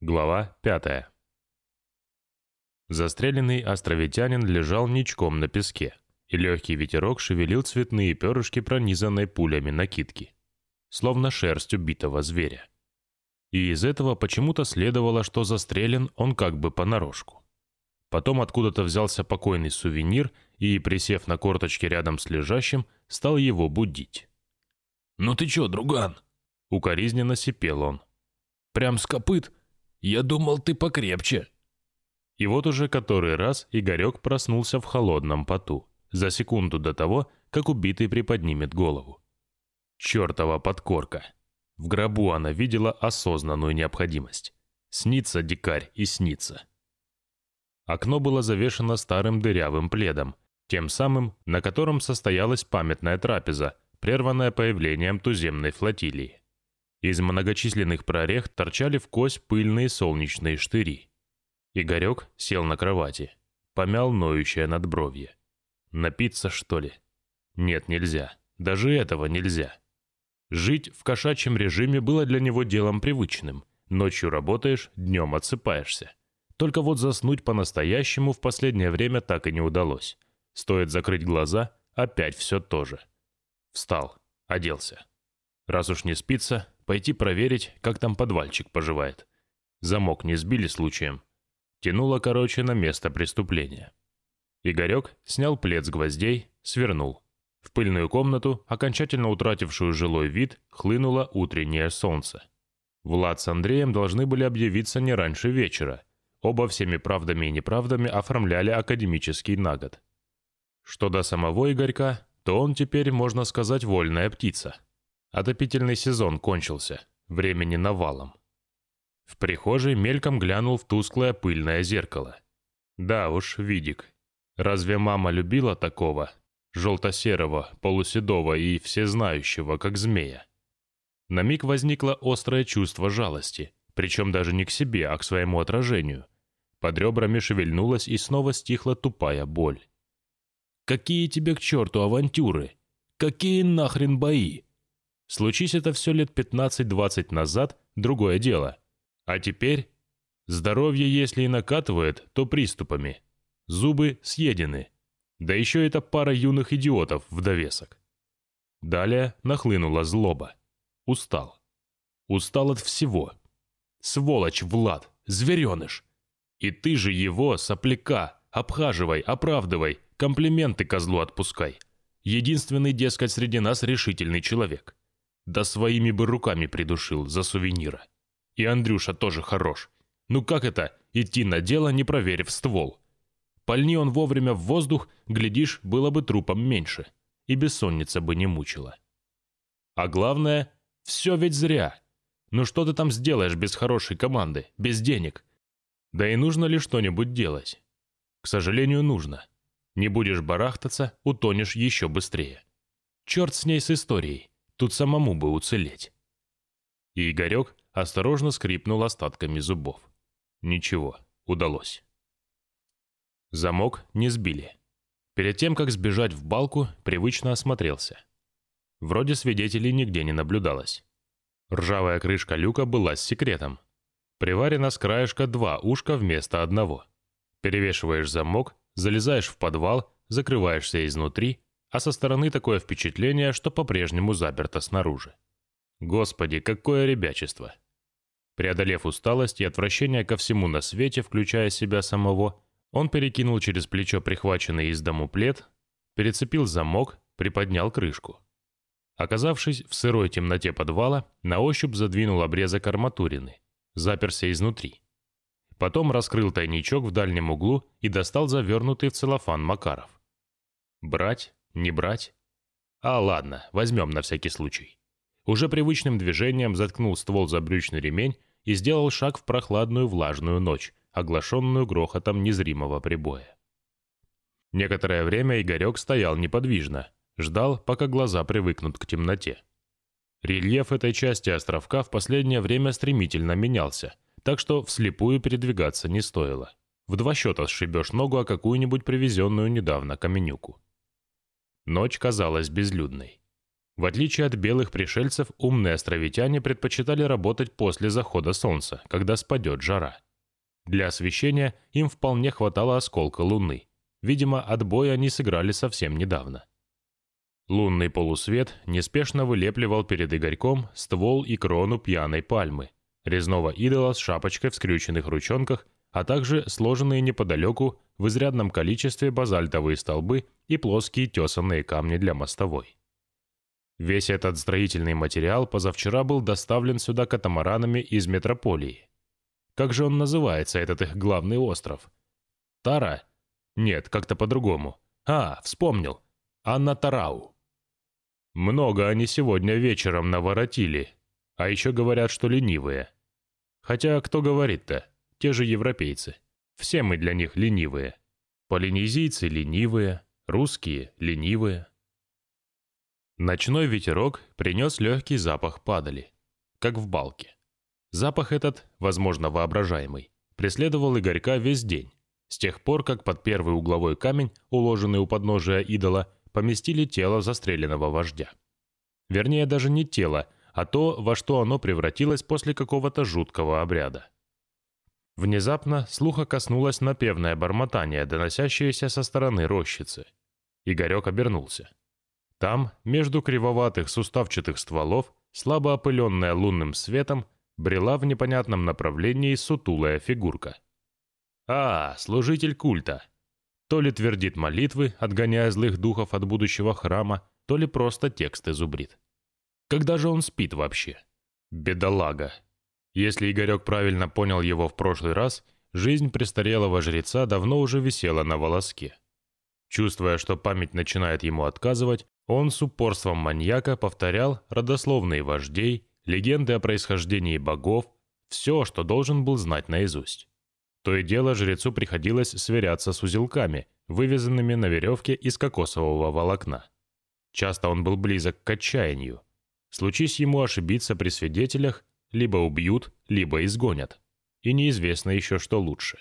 Глава 5. Застреленный островитянин лежал ничком на песке, и легкий ветерок шевелил цветные перышки, пронизанной пулями накидки, словно шерсть убитого зверя. И из этого почему-то следовало, что застрелен он как бы понарошку. Потом откуда-то взялся покойный сувенир и, присев на корточки рядом с лежащим, стал его будить. «Ну ты чё, друган?» Укоризненно сипел он. «Прям с копыт?» Я думал, ты покрепче». И вот уже который раз Игорек проснулся в холодном поту, за секунду до того, как убитый приподнимет голову. Чертова подкорка. В гробу она видела осознанную необходимость. Снится дикарь и снится. Окно было завешено старым дырявым пледом, тем самым, на котором состоялась памятная трапеза, прерванная появлением туземной флотилии. Из многочисленных прорех торчали в кость пыльные солнечные штыри. Игорек сел на кровати, помял ноющее надбровье. Напиться, что ли? Нет, нельзя. Даже этого нельзя. Жить в кошачьем режиме было для него делом привычным. Ночью работаешь, днем отсыпаешься. Только вот заснуть по-настоящему в последнее время так и не удалось. Стоит закрыть глаза, опять все то же. Встал, оделся. Раз уж не спится, Пойти проверить, как там подвальчик поживает. Замок не сбили случаем. Тянуло, короче, на место преступления. Игорек снял плед с гвоздей, свернул. В пыльную комнату, окончательно утратившую жилой вид, хлынуло утреннее солнце. Влад с Андреем должны были объявиться не раньше вечера. Оба всеми правдами и неправдами оформляли академический на год. Что до самого Игорька, то он теперь, можно сказать, вольная птица. Отопительный сезон кончился, времени навалом. В прихожей мельком глянул в тусклое пыльное зеркало. Да уж, видик. Разве мама любила такого? Желто-серого, полуседого и всезнающего, как змея. На миг возникло острое чувство жалости, причем даже не к себе, а к своему отражению. Под ребрами шевельнулась и снова стихла тупая боль. «Какие тебе к черту авантюры? Какие нахрен бои?» Случись это все лет 15-20 назад, другое дело. А теперь здоровье, если и накатывает, то приступами. Зубы съедены. Да еще эта пара юных идиотов в довесок. Далее нахлынула злоба. Устал. Устал от всего. Сволочь, Влад, звереныш. И ты же его, сопляка, обхаживай, оправдывай, комплименты козлу отпускай. Единственный, дескать, среди нас решительный человек. Да своими бы руками придушил за сувенира. И Андрюша тоже хорош. Ну как это, идти на дело, не проверив ствол? Пальни он вовремя в воздух, глядишь, было бы трупом меньше. И бессонница бы не мучила. А главное, все ведь зря. Ну что ты там сделаешь без хорошей команды, без денег? Да и нужно ли что-нибудь делать? К сожалению, нужно. Не будешь барахтаться, утонешь еще быстрее. Черт с ней с историей. Тут самому бы уцелеть. Игорек осторожно скрипнул остатками зубов. Ничего, удалось. Замок не сбили. Перед тем, как сбежать в балку, привычно осмотрелся. Вроде свидетелей нигде не наблюдалось. Ржавая крышка люка была с секретом. Приварено с краешка два ушка вместо одного. Перевешиваешь замок, залезаешь в подвал, закрываешься изнутри, а со стороны такое впечатление, что по-прежнему заперто снаружи. Господи, какое ребячество! Преодолев усталость и отвращение ко всему на свете, включая себя самого, он перекинул через плечо прихваченный из дому плед, перецепил замок, приподнял крышку. Оказавшись в сырой темноте подвала, на ощупь задвинул обрезок арматурины, заперся изнутри. Потом раскрыл тайничок в дальнем углу и достал завернутый в целлофан Макаров. Брать не брать? А ладно, возьмем на всякий случай. Уже привычным движением заткнул ствол за брючный ремень и сделал шаг в прохладную влажную ночь, оглашенную грохотом незримого прибоя. Некоторое время Игорек стоял неподвижно, ждал, пока глаза привыкнут к темноте. Рельеф этой части островка в последнее время стремительно менялся, так что вслепую передвигаться не стоило. В два счета сшибешь ногу о какую-нибудь привезенную недавно каменюку. Ночь казалась безлюдной. В отличие от белых пришельцев, умные островитяне предпочитали работать после захода солнца, когда спадет жара. Для освещения им вполне хватало осколка луны. Видимо, отбой они сыграли совсем недавно. Лунный полусвет неспешно вылепливал перед Игорьком ствол и крону пьяной пальмы, резного идола с шапочкой в скрюченных ручонках, а также сложенные неподалеку в изрядном количестве базальтовые столбы и плоские тесанные камни для мостовой. Весь этот строительный материал позавчера был доставлен сюда катамаранами из метрополии. Как же он называется, этот их главный остров? Тара? Нет, как-то по-другому. А, вспомнил. Анна Тарау. Много они сегодня вечером наворотили. А еще говорят, что ленивые. Хотя кто говорит-то? Те же европейцы. Все мы для них ленивые. Полинезийцы ленивые, русские ленивые. Ночной ветерок принес легкий запах падали, как в балке. Запах этот, возможно, воображаемый, преследовал Игорька весь день, с тех пор, как под первый угловой камень, уложенный у подножия идола, поместили тело застреленного вождя. Вернее, даже не тело, а то, во что оно превратилось после какого-то жуткого обряда. Внезапно слуха коснулось напевное бормотание, доносящееся со стороны рощицы. Игорек обернулся. Там, между кривоватых суставчатых стволов, слабо опыленная лунным светом, брела в непонятном направлении сутулая фигурка. А, служитель культа. То ли твердит молитвы, отгоняя злых духов от будущего храма, то ли просто тексты зубрит. Когда же он спит вообще? Бедолага. Если Игорек правильно понял его в прошлый раз, жизнь престарелого жреца давно уже висела на волоске. Чувствуя, что память начинает ему отказывать, он с упорством маньяка повторял родословные вождей, легенды о происхождении богов, все, что должен был знать наизусть. То и дело жрецу приходилось сверяться с узелками, вывязанными на веревке из кокосового волокна. Часто он был близок к отчаянию. Случись ему ошибиться при свидетелях, либо убьют, либо изгонят. И неизвестно еще, что лучше.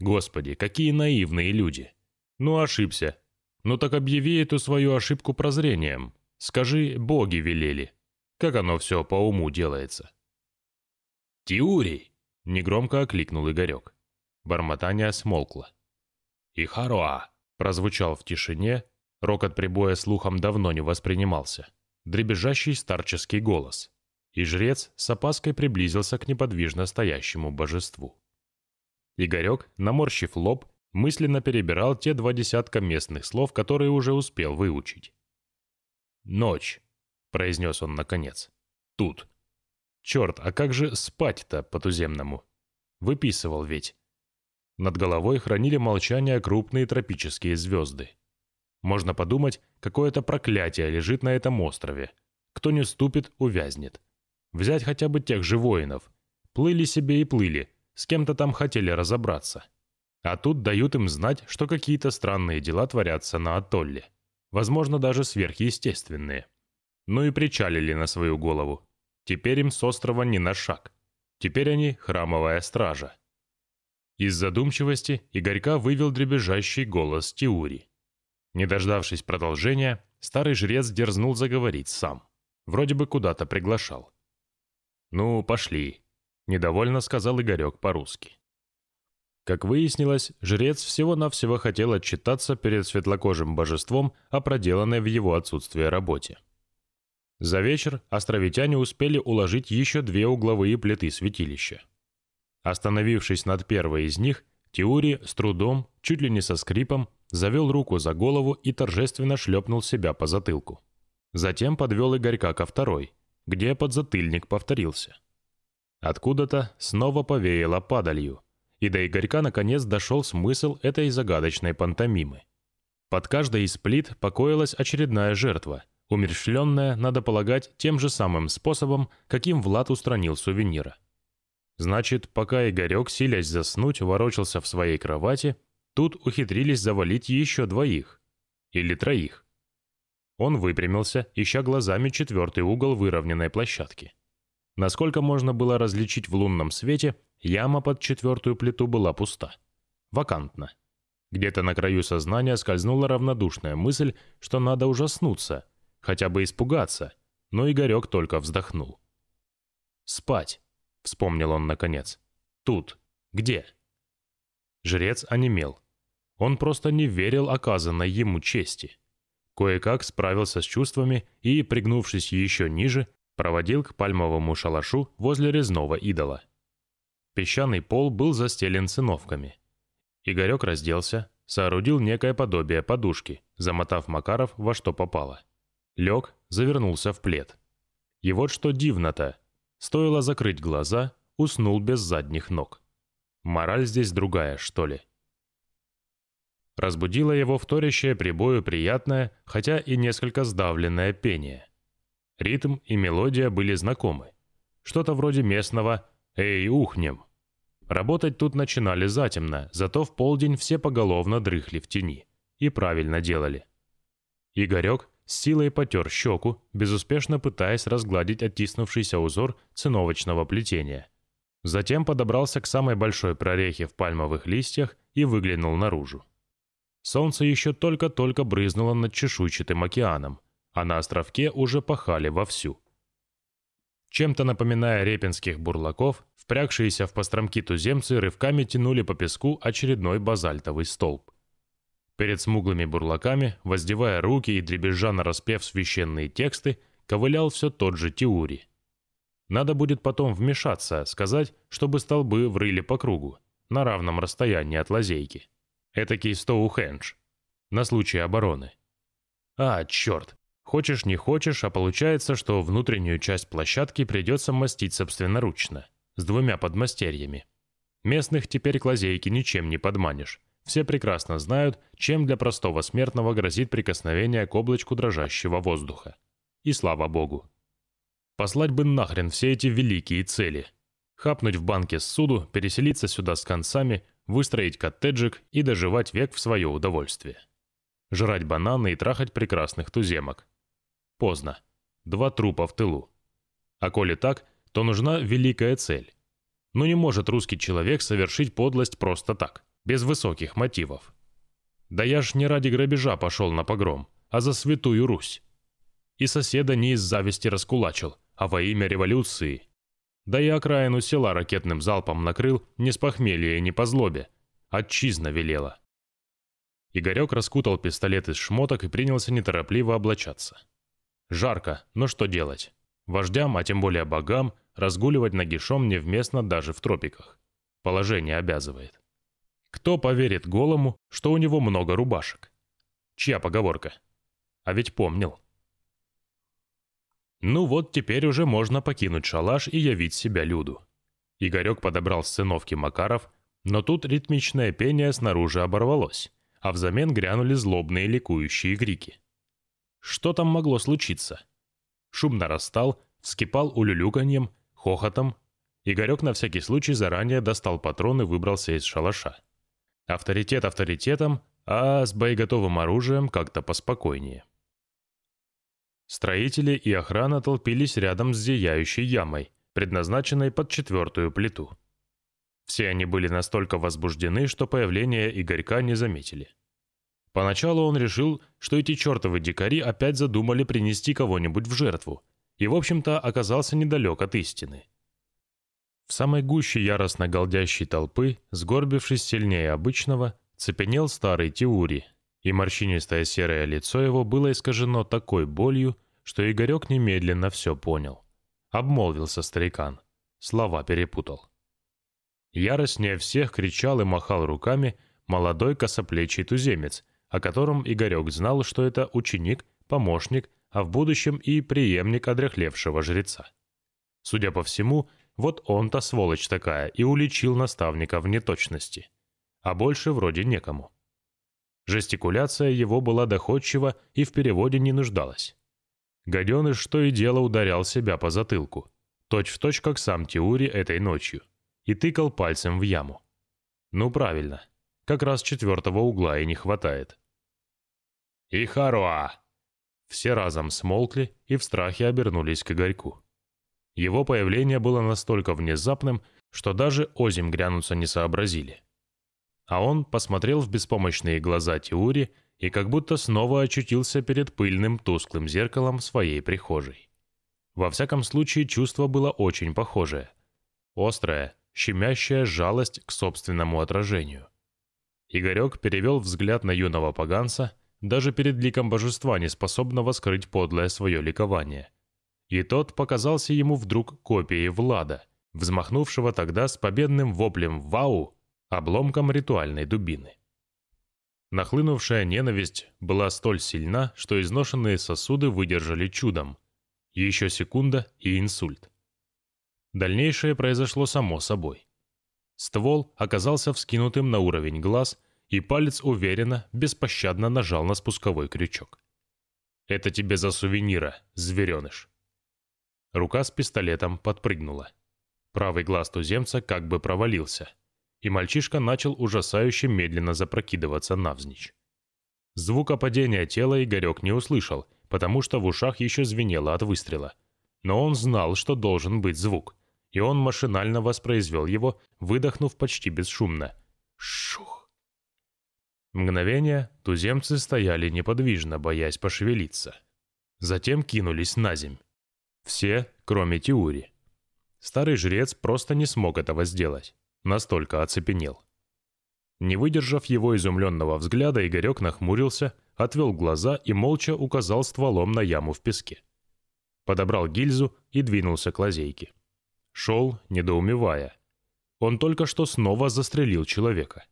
Господи, какие наивные люди. Ну, ошибся, ну так объяви эту свою ошибку прозрением. Скажи, боги велели. Как оно все по уму делается. «Тиурий!» — негромко окликнул Игорек. Бормотание смолкло. «Ихаруа!» — прозвучал в тишине, рокот прибоя слухом давно не воспринимался. Дребезжащий старческий голос. И жрец с опаской приблизился к неподвижно стоящему божеству. Игорек, наморщив лоб, мысленно перебирал те два десятка местных слов, которые уже успел выучить. «Ночь», — произнес он наконец. «Тут». «Черт, а как же спать-то по-туземному?» Выписывал ведь. Над головой хранили молчание крупные тропические звезды. Можно подумать, какое-то проклятие лежит на этом острове. Кто не ступит, увязнет. Взять хотя бы тех же воинов. Плыли себе и плыли, с кем-то там хотели разобраться. А тут дают им знать, что какие-то странные дела творятся на атолле. Возможно, даже сверхъестественные. Ну и причалили на свою голову. Теперь им с острова не на шаг. Теперь они храмовая стража. Из задумчивости Игорька вывел дребезжащий голос Тиури. Не дождавшись продолжения, старый жрец дерзнул заговорить сам. Вроде бы куда-то приглашал. «Ну, пошли», — недовольно сказал Игорек по-русски. Как выяснилось, жрец всего-навсего хотел отчитаться перед светлокожим божеством о проделанной в его отсутствие работе. За вечер островитяне успели уложить еще две угловые плиты святилища. Остановившись над первой из них, Теури с трудом, чуть ли не со скрипом, завел руку за голову и торжественно шлепнул себя по затылку. Затем подвел Игорька ко второй, где подзатыльник повторился. Откуда-то снова повеяло падалью – и до Игорька наконец дошел смысл этой загадочной пантомимы. Под каждой из плит покоилась очередная жертва, умерщвленная, надо полагать, тем же самым способом, каким Влад устранил сувенира. Значит, пока Игорек, силясь заснуть, ворочался в своей кровати, тут ухитрились завалить еще двоих. Или троих. Он выпрямился, ища глазами четвертый угол выровненной площадки. Насколько можно было различить в лунном свете, Яма под четвертую плиту была пуста. Вакантна. Где-то на краю сознания скользнула равнодушная мысль, что надо ужаснуться. хотя бы испугаться, но Игорек только вздохнул. «Спать», — вспомнил он наконец. «Тут. Где?» Жрец онемел. Он просто не верил оказанной ему чести. Кое-как справился с чувствами и, пригнувшись еще ниже, проводил к пальмовому шалашу возле резного идола. Песчаный пол был застелен циновками. Игорек разделся, соорудил некое подобие подушки, замотав Макаров во что попало. Лег, завернулся в плед. И вот что дивно-то. Стоило закрыть глаза, уснул без задних ног. Мораль здесь другая, что ли? Разбудило его вторящее прибою приятное, хотя и несколько сдавленное пение. Ритм и мелодия были знакомы. Что-то вроде местного «Эй, ухнем!». Работать тут начинали затемно, зато в полдень все поголовно дрыхли в тени. И правильно делали. Игорек с силой потер щеку, безуспешно пытаясь разгладить оттиснувшийся узор циновочного плетения. Затем подобрался к самой большой прорехе в пальмовых листьях и выглянул наружу. Солнце еще только-только брызнуло над чешуйчатым океаном, а на островке уже пахали вовсю. Чем-то напоминая репинских бурлаков, впрягшиеся в постромки туземцы рывками тянули по песку очередной базальтовый столб. Перед смуглыми бурлаками, воздевая руки и дребезжа распев священные тексты, ковылял все тот же Тиури. Надо будет потом вмешаться, сказать, чтобы столбы врыли по кругу, на равном расстоянии от лазейки. Этакий Стоухендж. На случай обороны. А, черт. Хочешь не хочешь, а получается, что внутреннюю часть площадки придется мастить собственноручно, с двумя подмастерьями. Местных теперь к лазейке ничем не подманишь. Все прекрасно знают, чем для простого смертного грозит прикосновение к облачку дрожащего воздуха. И слава богу. Послать бы нахрен все эти великие цели. Хапнуть в банке с суду, переселиться сюда с концами, выстроить коттеджик и доживать век в свое удовольствие. Жрать бананы и трахать прекрасных туземок. Поздно. Два трупа в тылу. А коли так, то нужна великая цель. Но не может русский человек совершить подлость просто так, без высоких мотивов. Да я ж не ради грабежа пошел на погром, а за святую Русь. И соседа не из зависти раскулачил, а во имя революции да и окраину села ракетным залпом накрыл не с похмелья и не по злобе. Отчизна велела. Игорек раскутал пистолет из шмоток и принялся неторопливо облачаться. Жарко, но что делать? Вождям, а тем более богам, разгуливать нагишом невместно даже в тропиках. Положение обязывает. Кто поверит голому, что у него много рубашек? Чья поговорка? А ведь помнил. Ну вот теперь уже можно покинуть шалаш и явить себя Люду. Игорек подобрал с циновки Макаров, но тут ритмичное пение снаружи оборвалось, а взамен грянули злобные ликующие крики. Что там могло случиться? Шум нарастал, вскипал улюлюканьем, хохотом. Игорек на всякий случай заранее достал патрон и выбрался из шалаша. Авторитет авторитетом, а с боеготовым оружием как-то поспокойнее. Строители и охрана толпились рядом с зияющей ямой, предназначенной под четвертую плиту. Все они были настолько возбуждены, что появление Игорька не заметили. Поначалу он решил, что эти чертовы дикари опять задумали принести кого-нибудь в жертву, и, в общем-то, оказался недалек от истины. В самой гуще яростно голдящей толпы, сгорбившись сильнее обычного, цепенел старый Теури, и морщинистое серое лицо его было искажено такой болью, что Игорек немедленно все понял. Обмолвился старикан. Слова перепутал. Яростнее всех кричал и махал руками молодой косоплечий туземец, о котором Игорек знал, что это ученик, помощник, а в будущем и преемник одряхлевшего жреца. Судя по всему, вот он-то сволочь такая и уличил наставника в неточности. А больше вроде некому. Жестикуляция его была доходчива и в переводе не нуждалась. Гаденыш что и дело ударял себя по затылку, точь-в-точь, точь, как сам Теури этой ночью, и тыкал пальцем в яму. Ну правильно, как раз четвертого угла и не хватает. «Ихаруа!» Все разом смолкли и в страхе обернулись к Игорьку. Его появление было настолько внезапным, что даже озим грянуться не сообразили. А он посмотрел в беспомощные глаза Теури и как будто снова очутился перед пыльным тусклым зеркалом своей прихожей. Во всяком случае, чувство было очень похожее. Острая, щемящая жалость к собственному отражению. Игорек перевел взгляд на юного поганца, даже перед ликом божества не способного скрыть подлое свое ликование. И тот показался ему вдруг копией Влада, взмахнувшего тогда с победным воплем «Вау!» Обломком ритуальной дубины. Нахлынувшая ненависть была столь сильна, что изношенные сосуды выдержали чудом. Еще секунда и инсульт. Дальнейшее произошло само собой. Ствол оказался вскинутым на уровень глаз, и палец уверенно, беспощадно нажал на спусковой крючок. «Это тебе за сувенира, звереныш!» Рука с пистолетом подпрыгнула. Правый глаз туземца как бы провалился, и мальчишка начал ужасающе медленно запрокидываться навзничь. Звука падения тела Игорек не услышал, потому что в ушах еще звенело от выстрела. Но он знал, что должен быть звук, и он машинально воспроизвел его, выдохнув почти бесшумно. Шух! Мгновение туземцы стояли неподвижно, боясь пошевелиться. Затем кинулись на земь. Все, кроме Тиури. Старый жрец просто не смог этого сделать. Настолько оцепенел. Не выдержав его изумленного взгляда, Игорек нахмурился, отвел глаза и молча указал стволом на яму в песке. Подобрал гильзу и двинулся к лазейке. Шел, недоумевая. Он только что снова застрелил человека.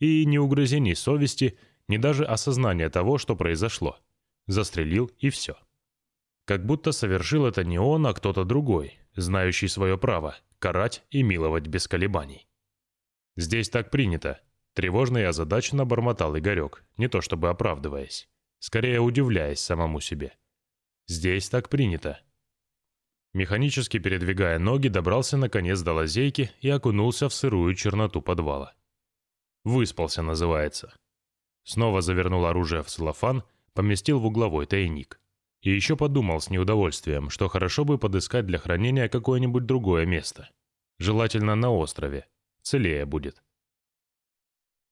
И ни угрызений совести, ни даже осознания того, что произошло. Застрелил и все. Как будто совершил это не он, а кто-то другой, знающий свое право, карать и миловать без колебаний. «Здесь так принято», — тревожно и озадаченно бормотал Игорек, не то чтобы оправдываясь, скорее удивляясь самому себе. «Здесь так принято». Механически передвигая ноги, добрался наконец до лазейки и окунулся в сырую черноту подвала. «Выспался» называется. Снова завернул оружие в целлофан, поместил в угловой тайник. И еще подумал с неудовольствием, что хорошо бы подыскать для хранения какое-нибудь другое место. Желательно на острове. Целее будет.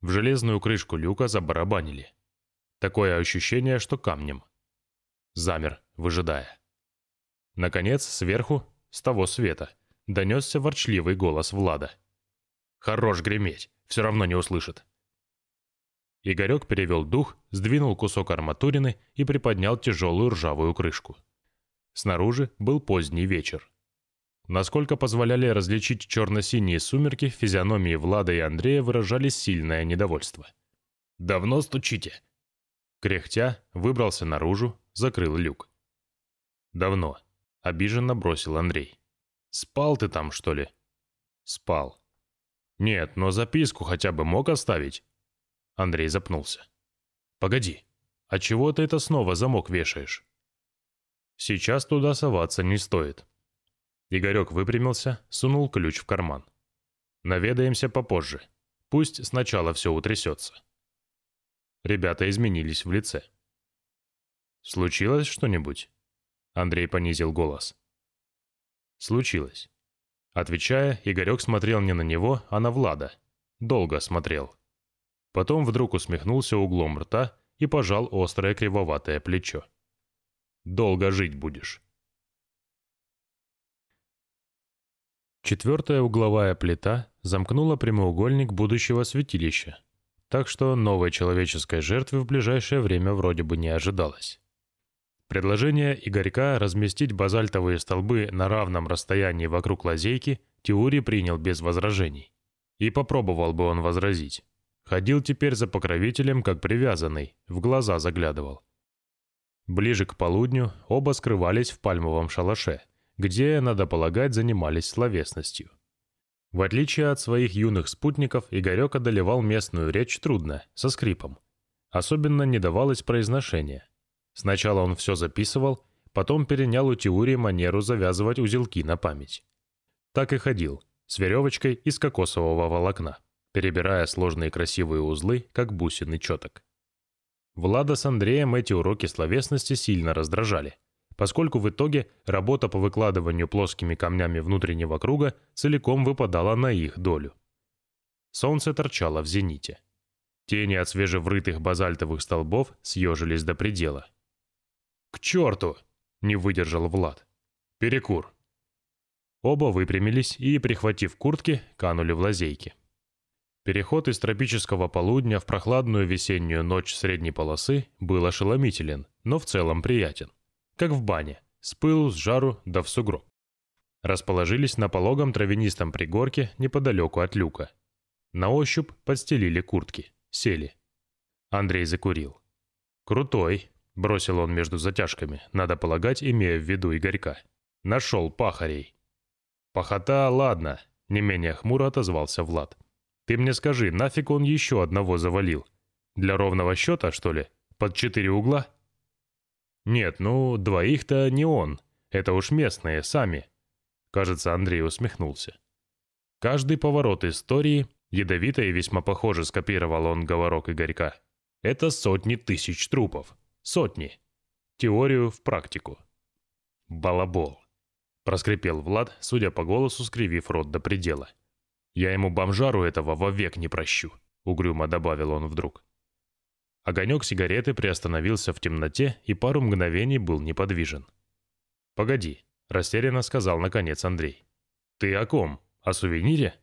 В железную крышку люка забарабанили. Такое ощущение, что камнем. Замер, выжидая. Наконец, сверху, с того света, донесся ворчливый голос Влада. «Хорош греметь, все равно не услышит». Игорек перевел дух, сдвинул кусок арматурины и приподнял тяжелую ржавую крышку. Снаружи был поздний вечер. Насколько позволяли различить черно-синие сумерки, физиономии Влада и Андрея выражали сильное недовольство. «Давно стучите?» Кряхтя, выбрался наружу, закрыл люк. «Давно», — обиженно бросил Андрей. «Спал ты там, что ли?» «Спал». «Нет, но записку хотя бы мог оставить?» Андрей запнулся. «Погоди, а чего ты это снова замок вешаешь?» «Сейчас туда соваться не стоит». Игорек выпрямился, сунул ключ в карман. «Наведаемся попозже. Пусть сначала все утрясется». Ребята изменились в лице. «Случилось что-нибудь?» Андрей понизил голос. «Случилось». Отвечая, Игорек смотрел не на него, а на Влада. Долго смотрел. Потом вдруг усмехнулся углом рта и пожал острое кривоватое плечо. «Долго жить будешь». Четвертая угловая плита замкнула прямоугольник будущего святилища, так что новой человеческой жертвы в ближайшее время вроде бы не ожидалось. Предложение Игорька разместить базальтовые столбы на равном расстоянии вокруг лазейки Теорий принял без возражений. И попробовал бы он возразить. Ходил теперь за покровителем, как привязанный, в глаза заглядывал. Ближе к полудню оба скрывались в пальмовом шалаше, где, надо полагать, занимались словесностью. В отличие от своих юных спутников, Игорек одолевал местную речь трудно, со скрипом. Особенно не давалось произношение. Сначала он все записывал, потом перенял у Теурии манеру завязывать узелки на память. Так и ходил, с веревочкой из кокосового волокна перебирая сложные красивые узлы, как бусины четок. Влада с Андреем эти уроки словесности сильно раздражали, поскольку в итоге работа по выкладыванию плоскими камнями внутреннего круга целиком выпадала на их долю. Солнце торчало в зените. Тени от свежеврытых базальтовых столбов съежились до предела. «К черту!» — не выдержал Влад. «Перекур!» Оба выпрямились и, прихватив куртки, канули в лазейки. Переход из тропического полудня в прохладную весеннюю ночь средней полосы был ошеломителен, но в целом приятен. Как в бане, с пылу, с жару, да в сугроб. Расположились на пологом травянистом пригорке неподалеку от люка. На ощупь подстелили куртки. Сели. Андрей закурил. «Крутой», — бросил он между затяжками, надо полагать, имея в виду Игорька. «Нашел пахарей». «Пахота, ладно», — не менее хмуро отозвался Влад. «Ты мне скажи, нафиг он еще одного завалил? Для ровного счета, что ли? Под четыре угла?» «Нет, ну, двоих-то не он. Это уж местные, сами». Кажется, Андрей усмехнулся. Каждый поворот истории Ядовито и весьма похоже скопировал он говорок Игорька. Это сотни тысяч трупов. Сотни. Теорию в практику. Балабол. Проскрипел Влад, судя по голосу, скривив рот до предела. «Я ему бомжару этого вовек не прощу», — угрюмо добавил он вдруг. Огонек сигареты приостановился в темноте и пару мгновений был неподвижен. «Погоди», — растерянно сказал наконец Андрей. «Ты о ком? О сувенире?»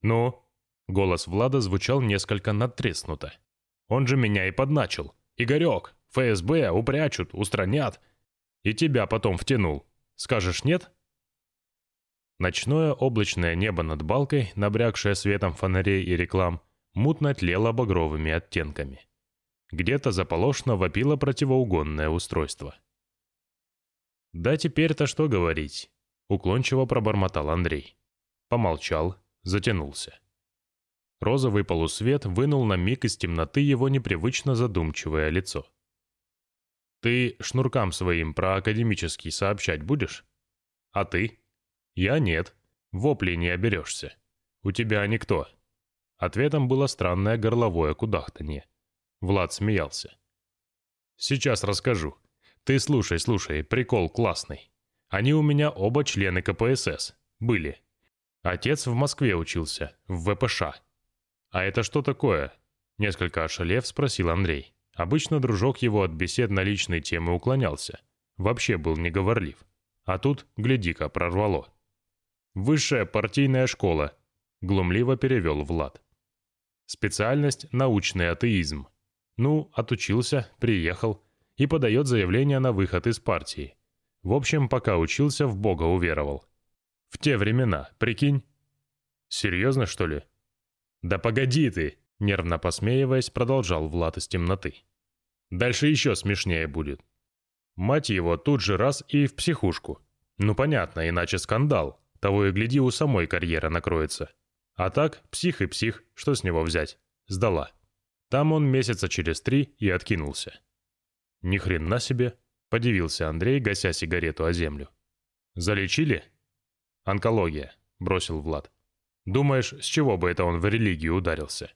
«Ну?» Голос Влада звучал несколько надтреснуто. «Он же меня и подначил. Игорек, ФСБ упрячут, устранят. И тебя потом втянул. Скажешь нет?» Ночное облачное небо над балкой, набрякшее светом фонарей и реклам, мутно тлело багровыми оттенками. Где-то заполошно вопило противоугонное устройство. «Да теперь-то что говорить?» — уклончиво пробормотал Андрей. Помолчал, затянулся. Розовый полусвет вынул на миг из темноты его непривычно задумчивое лицо. «Ты шнуркам своим про академический сообщать будешь? А ты?» «Я нет. Вопли не оберешься. У тебя никто». Ответом было странное горловое кудахтанье. Влад смеялся. «Сейчас расскажу. Ты слушай, слушай, прикол классный. Они у меня оба члены КПСС. Были. Отец в Москве учился, в ВПШ. «А это что такое?» Несколько ошалев спросил Андрей. Обычно дружок его от бесед на личные темы уклонялся. Вообще был неговорлив. А тут, гляди-ка, прорвало. «Высшая партийная школа», — глумливо перевел Влад. «Специальность — научный атеизм. Ну, отучился, приехал и подает заявление на выход из партии. В общем, пока учился, в Бога уверовал. В те времена, прикинь?» «Серьезно, что ли?» «Да погоди ты!» — нервно посмеиваясь, продолжал Влад из темноты. «Дальше еще смешнее будет. Мать его тут же раз и в психушку. Ну понятно, иначе скандал. Того и гляди, у самой карьера накроется. А так, псих и псих, что с него взять? Сдала. Там он месяца через три и откинулся. Ни хрена себе, подивился Андрей, гася сигарету о землю. Залечили? Онкология, бросил Влад. Думаешь, с чего бы это он в религию ударился?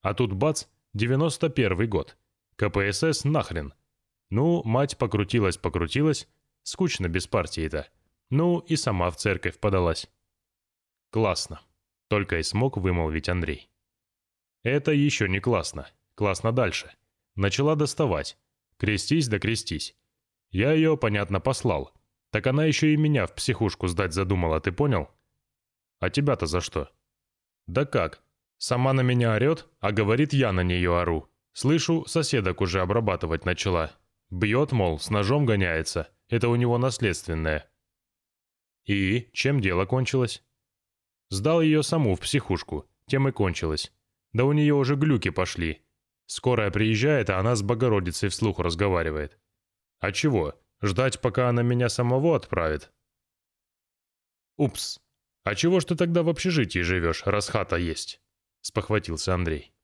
А тут бац, 91 год. КПСС нахрен. Ну, мать покрутилась-покрутилась, скучно без партии-то. Ну, и сама в церковь подалась. Классно. Только и смог вымолвить Андрей. Это еще не классно. Классно дальше. Начала доставать. Крестись да крестись. Я ее, понятно, послал. Так она еще и меня в психушку сдать задумала, ты понял? А тебя-то за что? Да как? Сама на меня орет, а говорит, я на нее ору. Слышу, соседок уже обрабатывать начала. Бьет, мол, с ножом гоняется. Это у него наследственное. И чем дело кончилось? Сдал ее саму в психушку. Тем и кончилось. Да у нее уже глюки пошли. Скорая приезжает, а она с Богородицей вслух разговаривает. А чего? Ждать, пока она меня самого отправит? Упс. «А чего ж ты тогда в общежитии живешь, раз хата есть?» — спохватился Андрей.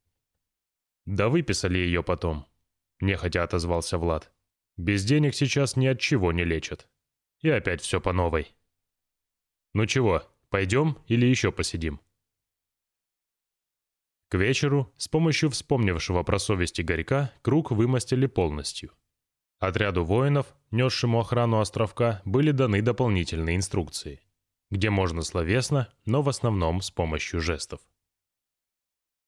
«Да выписали ее потом», — нехотя отозвался Влад. «Без денег сейчас ни от чего не лечат. И опять все по новой». «Ну чего, пойдем или еще посидим?» К вечеру, с помощью вспомнившего про совесть Игорька, круг вымостили полностью. Отряду воинов, несшему охрану островка, были даны дополнительные инструкции где можно словесно, но в основном с помощью жестов.